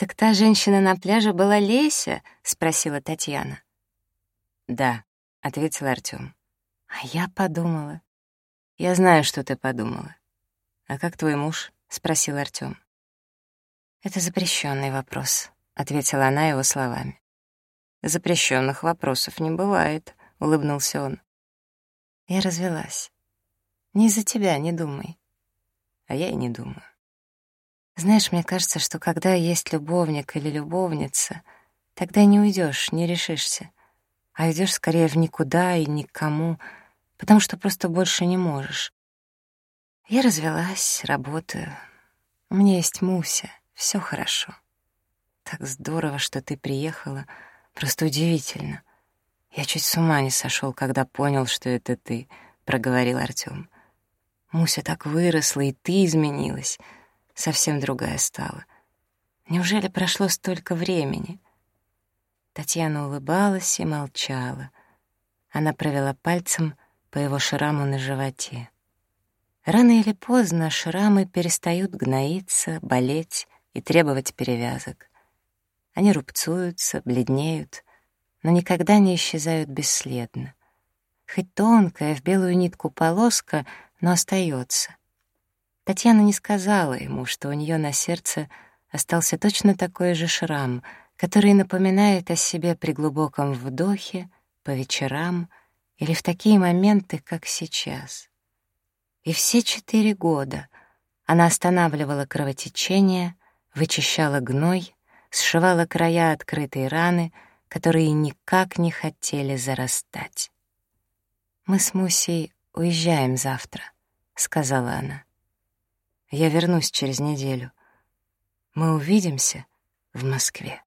«Так та женщина на пляже была Леся?» — спросила Татьяна. «Да», — ответил Артём. «А я подумала». «Я знаю, что ты подумала». «А как твой муж?» — спросил Артём. «Это запрещенный вопрос», — ответила она его словами. «Запрещенных вопросов не бывает», — улыбнулся он. Я развелась. «Не из-за тебя, не думай». А я и не думаю. Знаешь, мне кажется, что когда есть любовник или любовница, тогда не уйдешь, не решишься, а идешь скорее в никуда и никому, потому что просто больше не можешь. Я развелась, работаю. У меня есть Муся, все хорошо. Так здорово, что ты приехала, просто удивительно. Я чуть с ума не сошел, когда понял, что это ты, проговорил Артем. Муся так выросла, и ты изменилась — совсем другая стала. Неужели прошло столько времени? Татьяна улыбалась и молчала. Она провела пальцем по его шраму на животе. Рано или поздно шрамы перестают гноиться, болеть и требовать перевязок. Они рубцуются, бледнеют, но никогда не исчезают бесследно. Хоть тонкая, в белую нитку полоска, но остается. Татьяна не сказала ему, что у нее на сердце остался точно такой же шрам, который напоминает о себе при глубоком вдохе, по вечерам или в такие моменты, как сейчас. И все четыре года она останавливала кровотечение, вычищала гной, сшивала края открытой раны, которые никак не хотели зарастать. «Мы с Мусей уезжаем завтра», — сказала она. Я вернусь через неделю. Мы увидимся в Москве.